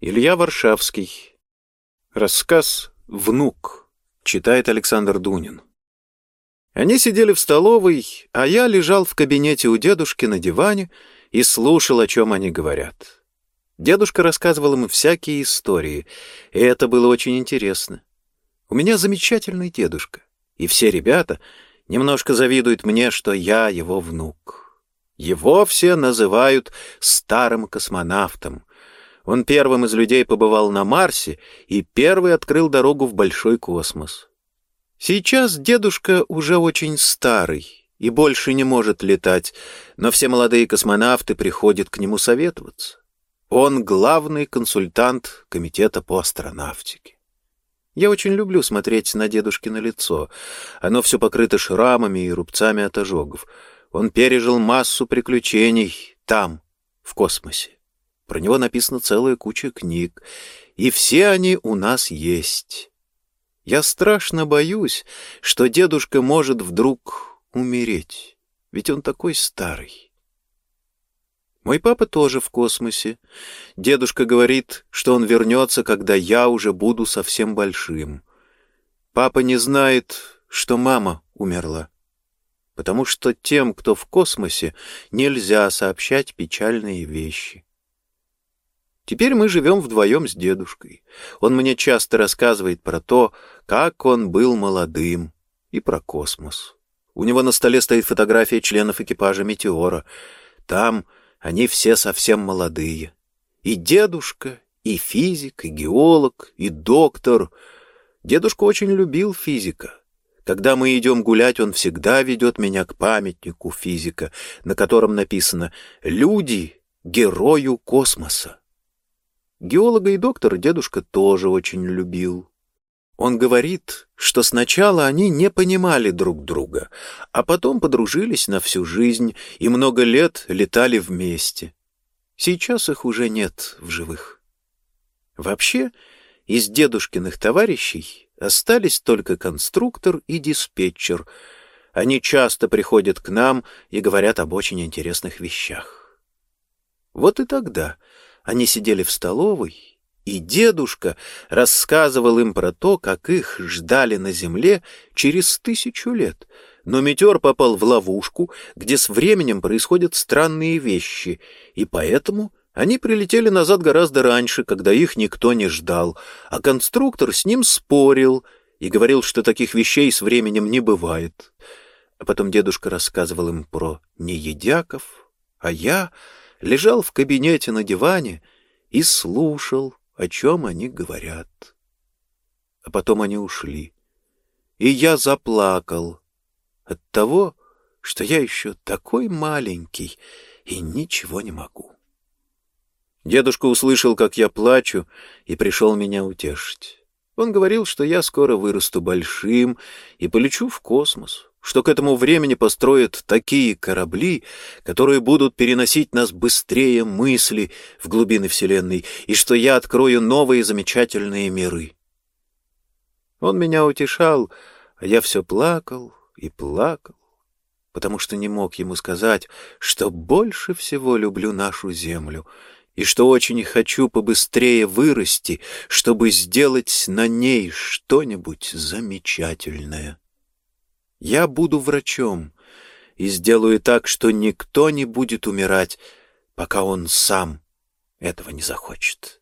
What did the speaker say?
Илья Варшавский. Рассказ «Внук» читает Александр Дунин. Они сидели в столовой, а я лежал в кабинете у дедушки на диване и слушал, о чем они говорят. Дедушка рассказывал им всякие истории, и это было очень интересно. У меня замечательный дедушка, и все ребята немножко завидуют мне, что я его внук. Его все называют старым космонавтом, он первым из людей побывал на Марсе и первый открыл дорогу в большой космос. Сейчас дедушка уже очень старый и больше не может летать, но все молодые космонавты приходят к нему советоваться. Он главный консультант Комитета по астронавтике. Я очень люблю смотреть на дедушкино лицо. Оно все покрыто шрамами и рубцами от ожогов. Он пережил массу приключений там, в космосе. Про него написана целая куча книг, и все они у нас есть. Я страшно боюсь, что дедушка может вдруг умереть, ведь он такой старый. Мой папа тоже в космосе. Дедушка говорит, что он вернется, когда я уже буду совсем большим. Папа не знает, что мама умерла, потому что тем, кто в космосе, нельзя сообщать печальные вещи. Теперь мы живем вдвоем с дедушкой. Он мне часто рассказывает про то, как он был молодым, и про космос. У него на столе стоит фотография членов экипажа «Метеора». Там они все совсем молодые. И дедушка, и физик, и геолог, и доктор. Дедушка очень любил физика. Когда мы идем гулять, он всегда ведет меня к памятнику физика, на котором написано «Люди — герою космоса». Геолога и доктора дедушка тоже очень любил. Он говорит, что сначала они не понимали друг друга, а потом подружились на всю жизнь и много лет летали вместе. Сейчас их уже нет в живых. Вообще, из дедушкиных товарищей остались только конструктор и диспетчер. Они часто приходят к нам и говорят об очень интересных вещах. Вот и тогда они сидели в столовой, и дедушка рассказывал им про то, как их ждали на земле через тысячу лет. Но метеор попал в ловушку, где с временем происходят странные вещи, и поэтому они прилетели назад гораздо раньше, когда их никто не ждал, а конструктор с ним спорил и говорил, что таких вещей с временем не бывает. А потом дедушка рассказывал им про неедяков, а я лежал в кабинете на диване и слушал, о чем они говорят. А потом они ушли, и я заплакал от того, что я еще такой маленький и ничего не могу. Дедушка услышал, как я плачу, и пришел меня утешить. Он говорил, что я скоро вырасту большим и полечу в космос, что к этому времени построят такие корабли, которые будут переносить нас быстрее мысли в глубины Вселенной, и что я открою новые замечательные миры. Он меня утешал, а я все плакал и плакал, потому что не мог ему сказать, что больше всего люблю нашу землю и что очень хочу побыстрее вырасти, чтобы сделать на ней что-нибудь замечательное. Я буду врачом и сделаю так, что никто не будет умирать, пока он сам этого не захочет.